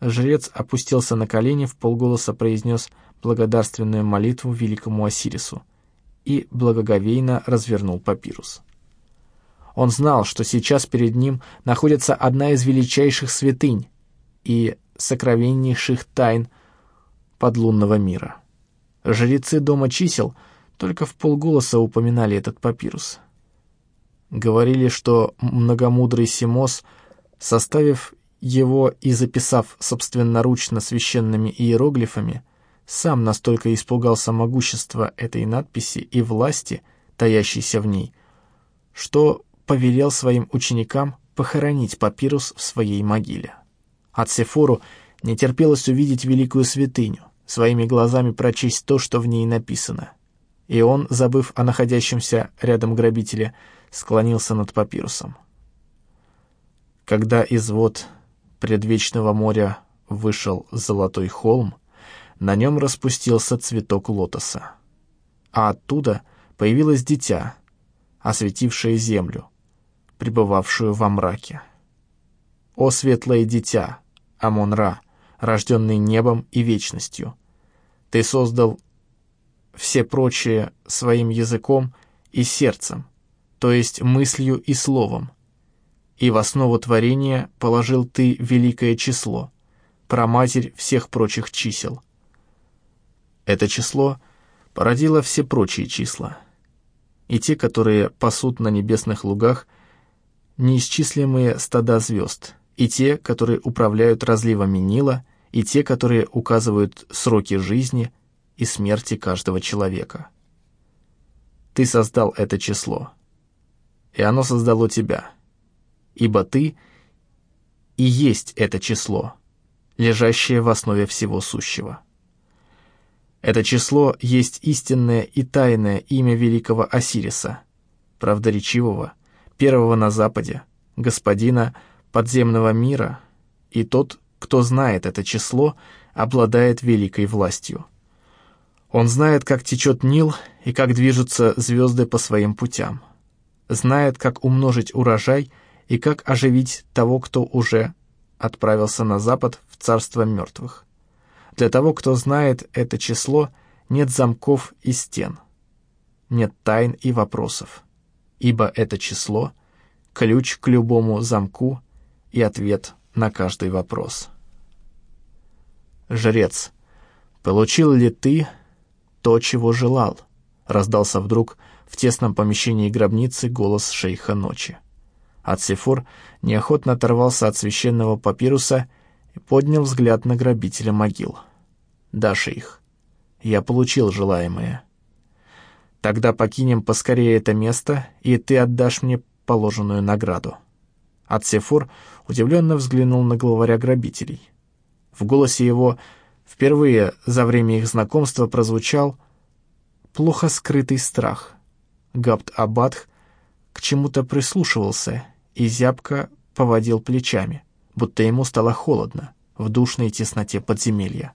Жрец опустился на колени, в полголоса произнес благодарственную молитву великому Осирису и благоговейно развернул папирус. Он знал, что сейчас перед ним находится одна из величайших святынь и сокровеннейших тайн подлунного мира. Жрецы дома чисел только в полголоса упоминали этот папирус. Говорили, что многомудрый Симос, составив его и записав собственноручно священными иероглифами, сам настолько испугался могущества этой надписи и власти, таящейся в ней, что повелел своим ученикам похоронить папирус в своей могиле. От Сефору не терпелось увидеть великую святыню, своими глазами прочесть то, что в ней написано. И он, забыв о находящемся рядом грабителе, склонился над папирусом. Когда из вод предвечного моря вышел золотой холм, на нем распустился цветок лотоса. А оттуда появилось дитя, осветившее землю, пребывавшую во мраке. «О светлое дитя, Амон-Ра, рожденный небом и вечностью! Ты создал все прочие своим языком и сердцем, то есть мыслью и словом, и в основу творения положил ты великое число, проматерь всех прочих чисел. Это число породило все прочие числа, и те, которые пасут на небесных лугах неисчислимые стада звезд, и те, которые управляют разливами Нила, и те, которые указывают сроки жизни и смерти каждого человека. Ты создал это число, и оно создало тебя — ибо ты и есть это число, лежащее в основе всего сущего. Это число есть истинное и тайное имя великого Осириса, правдоречивого, первого на Западе, господина подземного мира, и тот, кто знает это число, обладает великой властью. Он знает, как течет Нил и как движутся звезды по своим путям. Знает, как умножить урожай – и как оживить того, кто уже отправился на запад в царство мертвых. Для того, кто знает это число, нет замков и стен, нет тайн и вопросов, ибо это число — ключ к любому замку и ответ на каждый вопрос. «Жрец, получил ли ты то, чего желал?» — раздался вдруг в тесном помещении гробницы голос шейха ночи. Ацифур неохотно оторвался от священного папируса и поднял взгляд на грабителя могил. «Да, шейх, я получил желаемое. Тогда покинем поскорее это место, и ты отдашь мне положенную награду». Ацифур удивленно взглянул на главаря грабителей. В голосе его впервые за время их знакомства прозвучал плохо скрытый страх. Габд-Абадх к чему-то прислушивался и зябко поводил плечами, будто ему стало холодно в душной тесноте подземелья.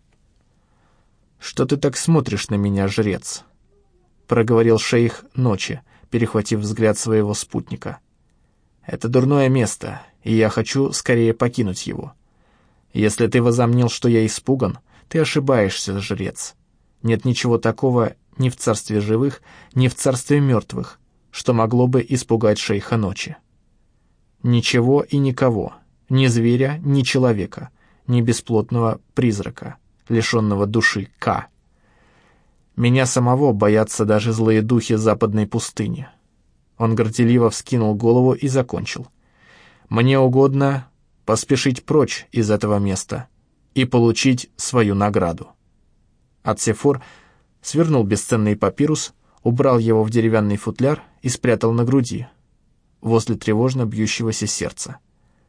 «Что ты так смотришь на меня, жрец?» — проговорил шейх ночи, перехватив взгляд своего спутника. «Это дурное место, и я хочу скорее покинуть его. Если ты возомнил, что я испуган, ты ошибаешься, жрец. Нет ничего такого ни в царстве живых, ни в царстве мертвых, что могло бы испугать шейха ночи. Ничего и никого, ни зверя, ни человека, ни бесплотного призрака, лишенного души К. Меня самого боятся даже злые духи западной пустыни. Он горделиво вскинул голову и закончил. Мне угодно поспешить прочь из этого места и получить свою награду. Ацефор свернул бесценный папирус, убрал его в деревянный футляр и спрятал на груди, возле тревожно бьющегося сердца.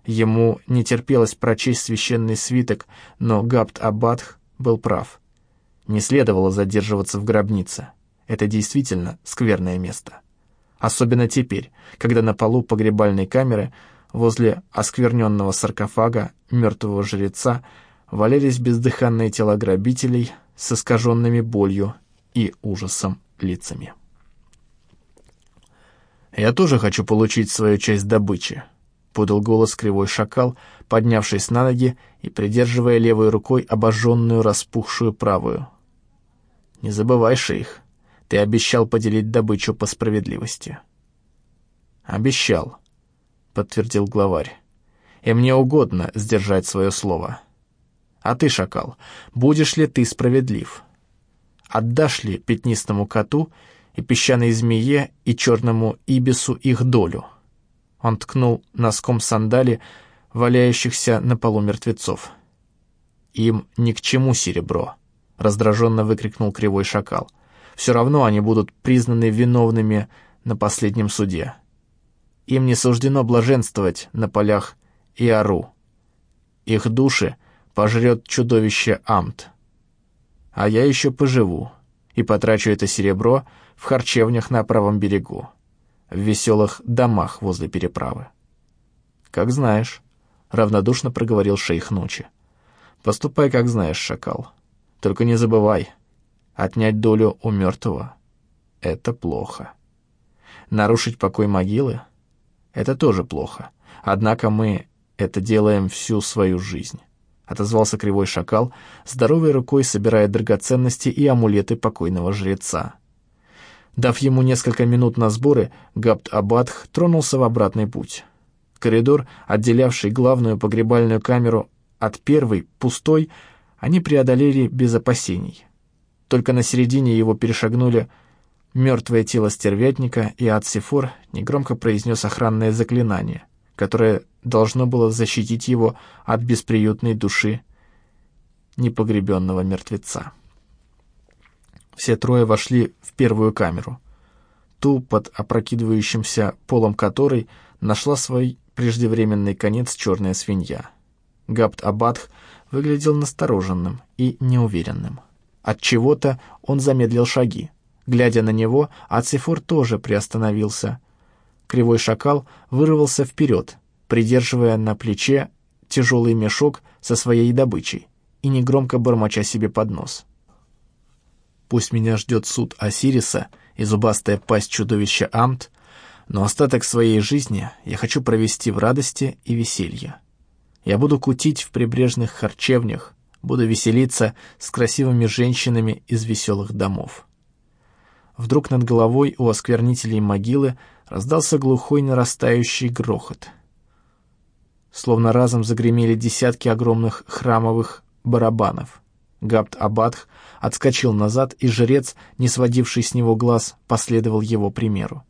Ему не терпелось прочесть священный свиток, но Габд-Абадх был прав. Не следовало задерживаться в гробнице. Это действительно скверное место. Особенно теперь, когда на полу погребальной камеры возле оскверненного саркофага мертвого жреца валялись бездыханные тела грабителей с искаженными болью и ужасом лицами. Я тоже хочу получить свою часть добычи», подал голос кривой шакал, поднявшись на ноги и придерживая левой рукой обожженную распухшую правую. «Не забывай, шейх, ты обещал поделить добычу по справедливости». «Обещал», — подтвердил главарь. «И мне угодно сдержать свое слово. А ты, шакал, будешь ли ты справедлив? Отдашь ли пятнистому коту и песчаной змее и черному ибису их долю?» Он ткнул носком сандали, валяющихся на полу мертвецов. «Им ни к чему серебро», — раздраженно выкрикнул кривой шакал. «Все равно они будут признаны виновными на последнем суде. Им не суждено блаженствовать на полях Иару. Их души пожрет чудовище Амт. А я еще поживу и потрачу это серебро в харчевнях на правом берегу в веселых домах возле переправы. «Как знаешь», — равнодушно проговорил шейх ночи. «Поступай, как знаешь, шакал. Только не забывай, отнять долю у мертвого — это плохо. Нарушить покой могилы — это тоже плохо. Однако мы это делаем всю свою жизнь». — отозвался кривой шакал, здоровой рукой собирая драгоценности и амулеты покойного жреца. Дав ему несколько минут на сборы, Габд-Абадх тронулся в обратный путь. Коридор, отделявший главную погребальную камеру от первой, пустой, они преодолели без опасений. Только на середине его перешагнули мертвое тело стервятника, и Ацифор негромко произнес охранное заклинание, которое должно было защитить его от бесприютной души непогребенного мертвеца. Все трое вошли в первую камеру, ту, под опрокидывающимся полом которой нашла свой преждевременный конец черная свинья. Габд Абадх выглядел настороженным и неуверенным. От чего то он замедлил шаги. Глядя на него, Ацифор тоже приостановился. Кривой шакал вырвался вперед, придерживая на плече тяжелый мешок со своей добычей и негромко бормоча себе под нос. Пусть меня ждет суд Осириса и зубастая пасть чудовища Амт, но остаток своей жизни я хочу провести в радости и веселье. Я буду кутить в прибрежных харчевнях, буду веселиться с красивыми женщинами из веселых домов. Вдруг над головой у осквернителей могилы раздался глухой нарастающий грохот. Словно разом загремели десятки огромных храмовых барабанов. Габд-Абадх отскочил назад, и жрец, не сводивший с него глаз, последовал его примеру.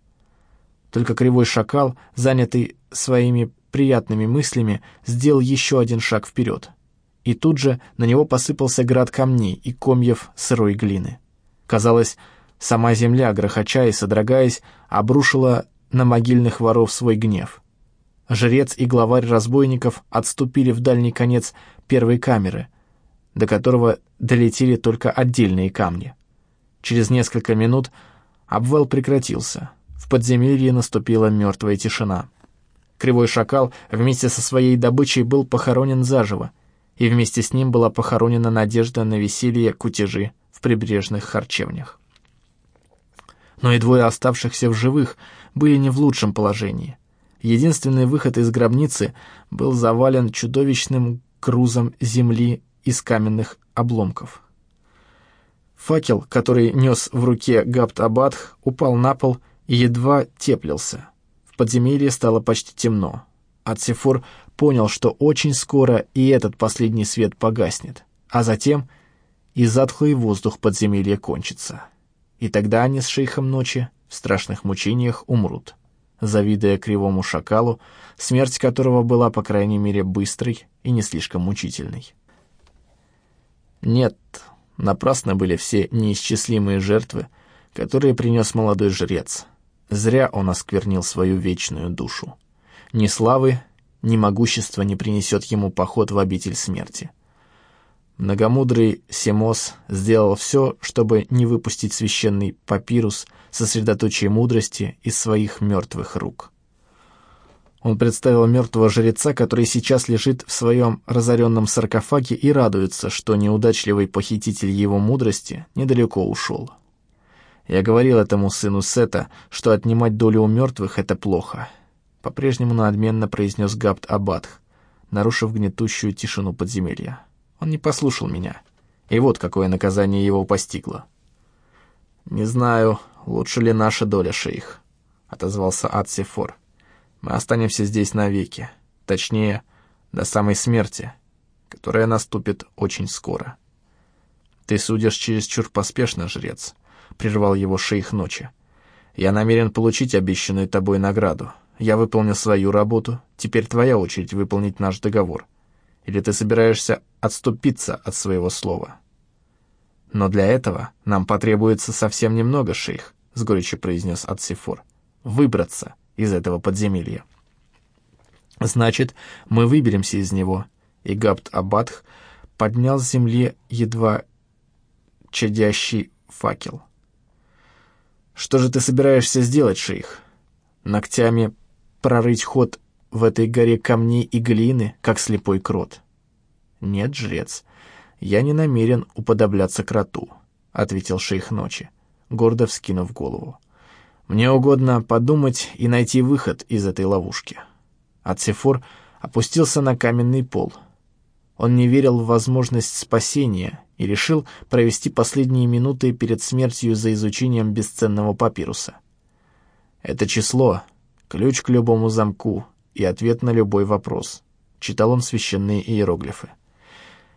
Только кривой шакал, занятый своими приятными мыслями, сделал еще один шаг вперед. И тут же на него посыпался град камней и комьев сырой глины. Казалось, сама земля, грохоча и содрогаясь, обрушила на могильных воров свой гнев. Жрец и главарь разбойников отступили в дальний конец первой камеры, до которого долетели только отдельные камни. Через несколько минут обвал прекратился. В подземелье наступила мертвая тишина. Кривой шакал вместе со своей добычей был похоронен заживо, и вместе с ним была похоронена надежда на веселье кутежи в прибрежных харчевнях. Но и двое оставшихся в живых были не в лучшем положении. Единственный выход из гробницы был завален чудовищным грузом земли из каменных обломков. Факел, который нес в руке Габт-Абадх, упал на пол и едва теплился. В подземелье стало почти темно. Ацифур понял, что очень скоро и этот последний свет погаснет, а затем и затхлый воздух подземелья кончится. И тогда они с шейхом ночи в страшных мучениях умрут, завидуя кривому шакалу, смерть которого была, по крайней мере, быстрой и не слишком мучительной. Нет, напрасно были все неисчислимые жертвы, которые принес молодой жрец. Зря он осквернил свою вечную душу. Ни славы, ни могущества не принесет ему поход в обитель смерти. Многомудрый Семос сделал все, чтобы не выпустить священный папирус сосредоточие мудрости из своих мертвых рук. Он представил мертвого жреца, который сейчас лежит в своем разоренном саркофаге и радуется, что неудачливый похититель его мудрости недалеко ушел. Я говорил этому сыну Сета, что отнимать долю у мертвых — это плохо. по-прежнему надменно произнес Габд Абадх, нарушив гнетущую тишину подземелья. Он не послушал меня. И вот какое наказание его постигло. «Не знаю, лучше ли наша доля, шейх», — отозвался Ат-Сефор. «Мы останемся здесь навеки, точнее, до самой смерти, которая наступит очень скоро». «Ты судишь чересчур поспешно, жрец», — прервал его шейх ночи. «Я намерен получить обещанную тобой награду. Я выполнил свою работу, теперь твоя очередь выполнить наш договор. Или ты собираешься отступиться от своего слова?» «Но для этого нам потребуется совсем немного, шейх», — с горечью произнес Атсифор. «Выбраться из этого подземелья». «Значит, мы выберемся из него», и Габд Абадх поднял с земли едва чадящий факел. «Что же ты собираешься сделать, шейх? Ногтями прорыть ход в этой горе камней и глины, как слепой крот?» «Нет, жрец, я не намерен уподобляться кроту», — ответил шейх ночи, гордо вскинув голову. «Мне угодно подумать и найти выход из этой ловушки». Ацефор опустился на каменный пол. Он не верил в возможность спасения и решил провести последние минуты перед смертью за изучением бесценного папируса. «Это число — ключ к любому замку и ответ на любой вопрос», — читал он священные иероглифы.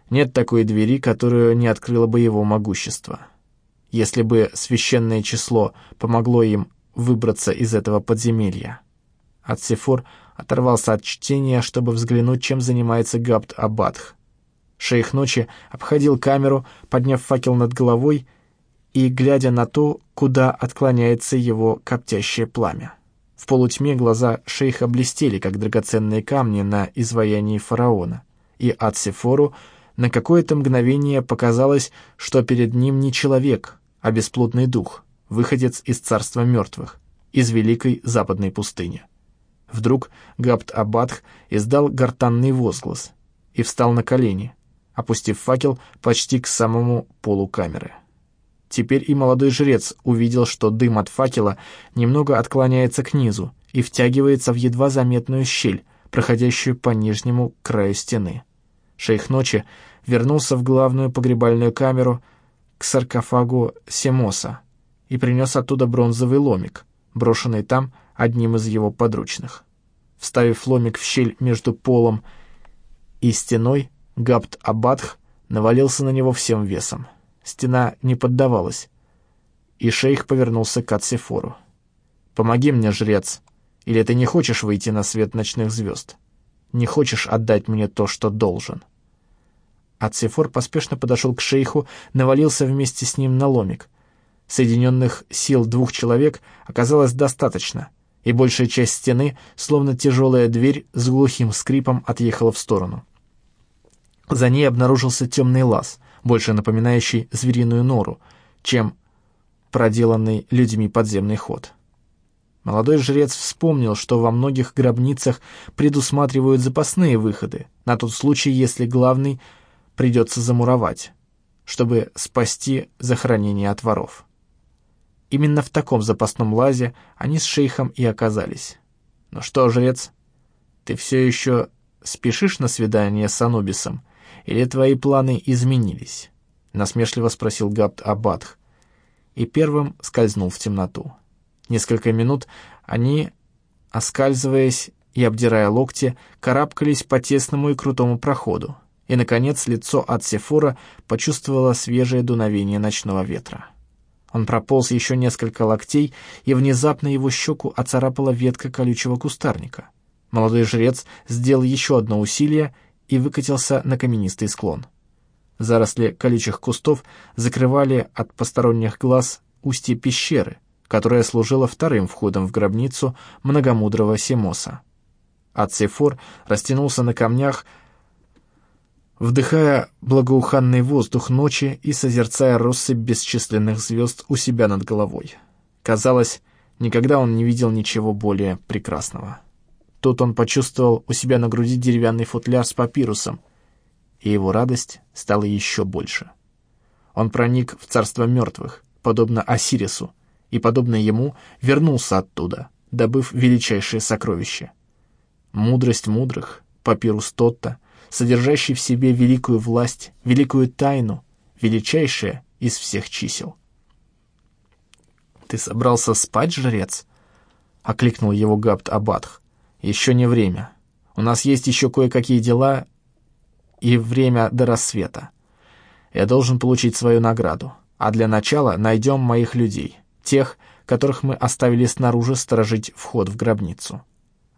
Нет такой двери, которую не открыло бы его могущество. Если бы священное число помогло им выбраться из этого подземелья. Ацефор оторвался от чтения, чтобы взглянуть, чем занимается Габд Абадх. Шейх ночи обходил камеру, подняв факел над головой и глядя на то, куда отклоняется его коптящее пламя. В полутьме глаза шейха блестели, как драгоценные камни на изваянии фараона, и Ацефору на какое-то мгновение показалось, что перед ним не человек, а бесплотный дух, выходец из царства мертвых, из великой западной пустыни. Вдруг Габд Абадх издал гортанный возглас и встал на колени, опустив факел почти к самому полу камеры. Теперь и молодой жрец увидел, что дым от факела немного отклоняется к низу и втягивается в едва заметную щель, проходящую по нижнему краю стены. Шейх Ночи вернулся в главную погребальную камеру к саркофагу Семоса и принес оттуда бронзовый ломик, брошенный там одним из его подручных. Вставив ломик в щель между полом и стеной, Габд Абадх навалился на него всем весом. Стена не поддавалась, и шейх повернулся к Ацефору. «Помоги мне, жрец, или ты не хочешь выйти на свет ночных звезд?» Не хочешь отдать мне то, что должен». Ацефор поспешно подошел к шейху, навалился вместе с ним на ломик. Соединенных сил двух человек оказалось достаточно, и большая часть стены, словно тяжелая дверь, с глухим скрипом отъехала в сторону. За ней обнаружился темный лаз, больше напоминающий звериную нору, чем проделанный людьми подземный ход. Молодой жрец вспомнил, что во многих гробницах предусматривают запасные выходы, на тот случай, если главный придется замуровать, чтобы спасти захоронение от воров. Именно в таком запасном лазе они с шейхом и оказались. «Ну что, жрец, ты все еще спешишь на свидание с Анубисом, или твои планы изменились?» — насмешливо спросил Габд Абадх, и первым скользнул в темноту. Несколько минут они, оскальзываясь и обдирая локти, карабкались по тесному и крутому проходу, и, наконец, лицо от Сефора почувствовало свежее дуновение ночного ветра. Он прополз еще несколько локтей, и внезапно его щеку оцарапала ветка колючего кустарника. Молодой жрец сделал еще одно усилие и выкатился на каменистый склон. Заросли колючих кустов закрывали от посторонних глаз устье пещеры — которая служила вторым входом в гробницу многомудрого Семоса. Ацефор растянулся на камнях, вдыхая благоуханный воздух ночи и созерцая россыпь бесчисленных звезд у себя над головой. Казалось, никогда он не видел ничего более прекрасного. Тут он почувствовал у себя на груди деревянный футляр с папирусом, и его радость стала еще больше. Он проник в царство мертвых, подобно Осирису, и, подобно ему, вернулся оттуда, добыв величайшее сокровище Мудрость мудрых, папирус Тотта, содержащий в себе великую власть, великую тайну, величайшее из всех чисел. «Ты собрался спать, жрец?» — окликнул его Габт Абадх. «Еще не время. У нас есть еще кое-какие дела и время до рассвета. Я должен получить свою награду. А для начала найдем моих людей, тех, которых мы оставили снаружи сторожить вход в гробницу».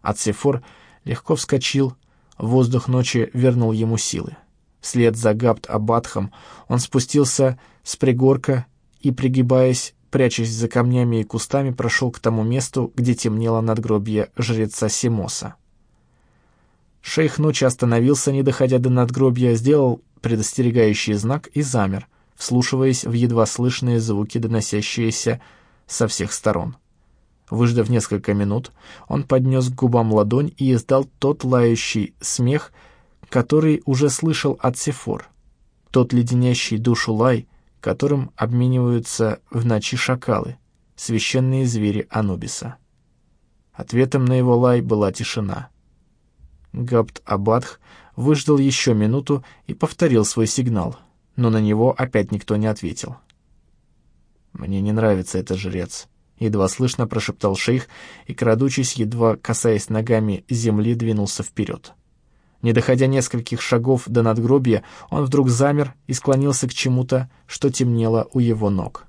Ацефор легко вскочил, воздух ночи вернул ему силы. Вслед за Габт Абадхом он спустился с пригорка и, пригибаясь, прячась за камнями и кустами, прошел к тому месту, где темнело надгробье жреца Симоса. Шейх ночи остановился, не доходя до надгробья, сделал предостерегающий знак и замер, вслушиваясь в едва слышные звуки, доносящиеся со всех сторон. Выждав несколько минут, он поднес к губам ладонь и издал тот лающий смех, который уже слышал от Сефор, тот леденящий душу лай, которым обмениваются в ночи шакалы, священные звери Анубиса. Ответом на его лай была тишина. Габт Абадх выждал еще минуту и повторил свой сигнал, но на него опять никто не ответил. «Мне не нравится этот жрец», — едва слышно прошептал шейх и, крадучись, едва касаясь ногами земли, двинулся вперед. Не доходя нескольких шагов до надгробия, он вдруг замер и склонился к чему-то, что темнело у его ног.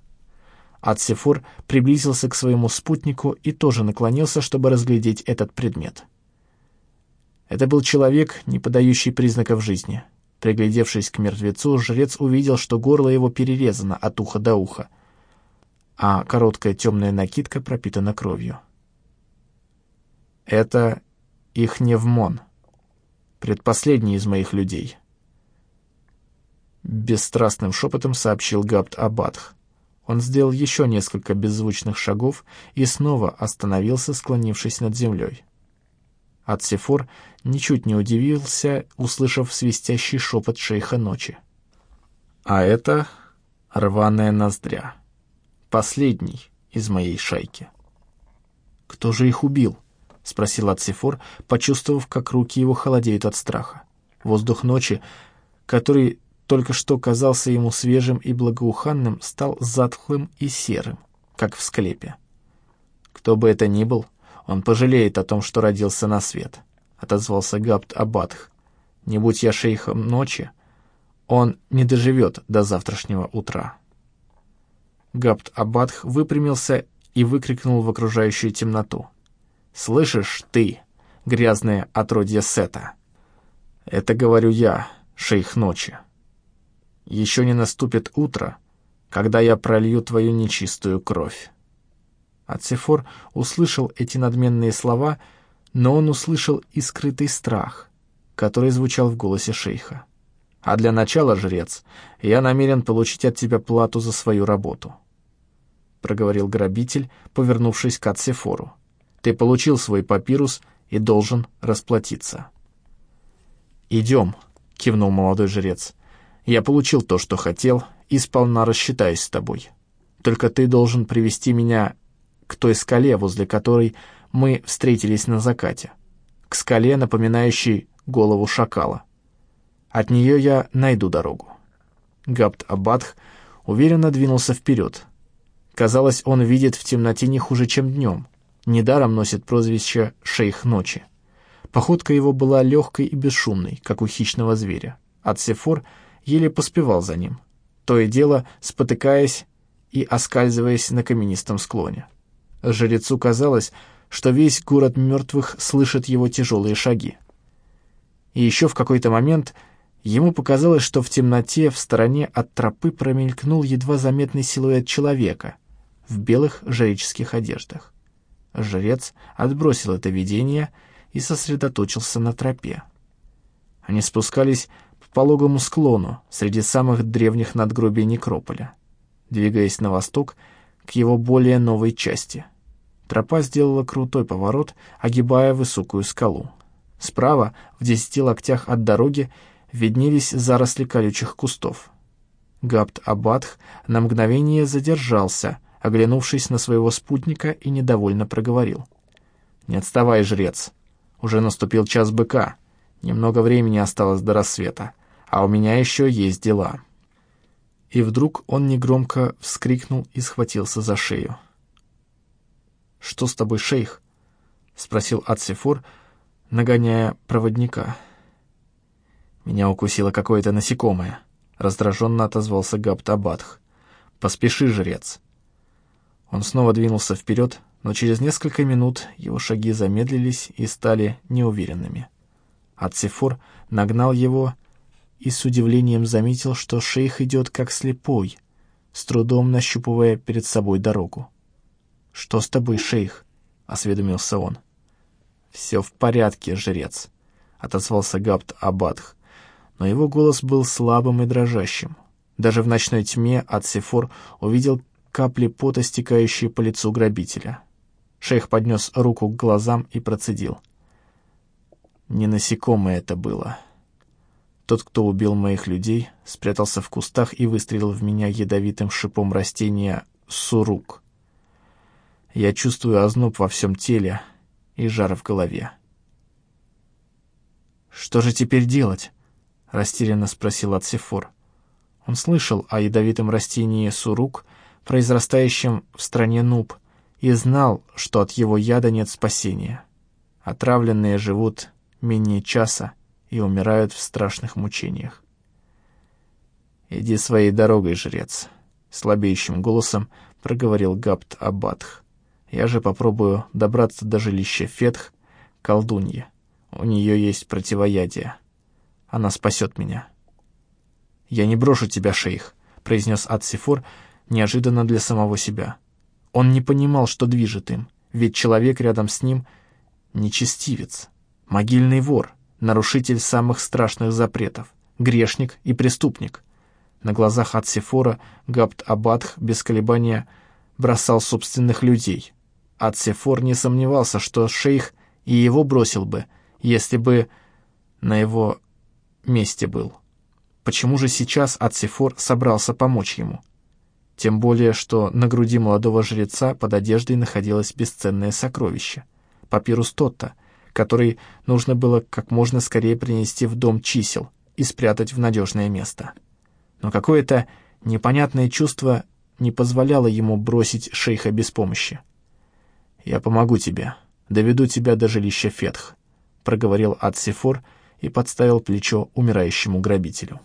Ацефур приблизился к своему спутнику и тоже наклонился, чтобы разглядеть этот предмет. Это был человек, не подающий признаков жизни. Приглядевшись к мертвецу, жрец увидел, что горло его перерезано от уха до уха, а короткая темная накидка пропитана кровью. «Это их невмон», предпоследний из моих людей. Бесстрастным шепотом сообщил Габд Абадх. Он сделал еще несколько беззвучных шагов и снова остановился, склонившись над землей. Ацефор ничуть не удивился, услышав свистящий шепот шейха ночи. «А это рваная ноздря. Последний из моей шайки». «Кто же их убил?» — спросил Ацифор, почувствовав, как руки его холодеют от страха. Воздух ночи, который только что казался ему свежим и благоуханным, стал затхлым и серым, как в склепе. «Кто бы это ни был, он пожалеет о том, что родился на свет», — отозвался Габд Абадх. «Не будь я шейхом ночи, он не доживет до завтрашнего утра». Габд Абадх выпрямился и выкрикнул в окружающую темноту. Слышишь ты, грязное отродье Сета? Это говорю я, шейх ночи. Еще не наступит утро, когда я пролью твою нечистую кровь. Ацефор услышал эти надменные слова, но он услышал и скрытый страх, который звучал в голосе шейха. «А для начала, жрец, я намерен получить от тебя плату за свою работу», — проговорил грабитель, повернувшись к Ацефору. Ты получил свой папирус и должен расплатиться». «Идем», — кивнул молодой жрец. «Я получил то, что хотел, и сполна рассчитаюсь с тобой. Только ты должен привести меня к той скале, возле которой мы встретились на закате, к скале, напоминающей голову шакала. От нее я найду дорогу». Габт Абадх уверенно двинулся вперед. Казалось, он видит в темноте не хуже, чем днем недаром носит прозвище «шейх ночи». Походка его была легкой и бесшумной, как у хищного зверя. Ацефор еле поспевал за ним, то и дело спотыкаясь и оскальзываясь на каменистом склоне. Жрецу казалось, что весь город мертвых слышит его тяжелые шаги. И еще в какой-то момент ему показалось, что в темноте в стороне от тропы промелькнул едва заметный силуэт человека в белых жреческих одеждах. Жрец отбросил это видение и сосредоточился на тропе. Они спускались по пологому склону среди самых древних надгробий некрополя, двигаясь на восток к его более новой части. Тропа сделала крутой поворот, огибая высокую скалу. Справа, в десяти локтях от дороги, виднелись заросли колючих кустов. Габд Абадх на мгновение задержался — оглянувшись на своего спутника и недовольно проговорил. «Не отставай, жрец. Уже наступил час быка. Немного времени осталось до рассвета, а у меня еще есть дела». И вдруг он негромко вскрикнул и схватился за шею. «Что с тобой, шейх?» — спросил Ацифур, нагоняя проводника. «Меня укусило какое-то насекомое», — раздраженно отозвался Гаптабадх. «Поспеши, жрец». Он снова двинулся вперед, но через несколько минут его шаги замедлились и стали неуверенными. Ацифур нагнал его и с удивлением заметил, что шейх идет как слепой, с трудом нащупывая перед собой дорогу. «Что с тобой, шейх?» — осведомился он. «Все в порядке, жрец», — отозвался Габт Абадх, но его голос был слабым и дрожащим. Даже в ночной тьме Ацифор увидел капли пота, стекающие по лицу грабителя. Шейх поднес руку к глазам и процедил. «Не насекомое это было». Тот, кто убил моих людей, спрятался в кустах и выстрелил в меня ядовитым шипом растения сурук. Я чувствую озноб во всем теле и жар в голове. «Что же теперь делать?» — растерянно спросил Ацифор. Он слышал о ядовитом растении сурук, произрастающем в стране Нуб, и знал, что от его яда нет спасения. Отравленные живут менее часа и умирают в страшных мучениях. «Иди своей дорогой, жрец», — слабеющим голосом проговорил Габт Абадх. Я же попробую добраться до жилища Фетх, колдуньи. У нее есть противоядие. Она спасет меня. «Я не брошу тебя, шейх», — произнес Ат-Сифор неожиданно для самого себя. Он не понимал, что движет им, ведь человек рядом с ним — нечестивец, могильный вор, нарушитель самых страшных запретов, грешник и преступник. На глазах Ат-Сифора Габт-Абадх без колебания бросал собственных людей — Ацефор не сомневался, что шейх и его бросил бы, если бы на его месте был. Почему же сейчас Ацефор собрался помочь ему? Тем более, что на груди молодого жреца под одеждой находилось бесценное сокровище — папирус Тотта, который нужно было как можно скорее принести в дом чисел и спрятать в надежное место. Но какое-то непонятное чувство не позволяло ему бросить шейха без помощи. «Я помогу тебе, доведу тебя до жилища Фетх», — проговорил Ат-Сифор и подставил плечо умирающему грабителю.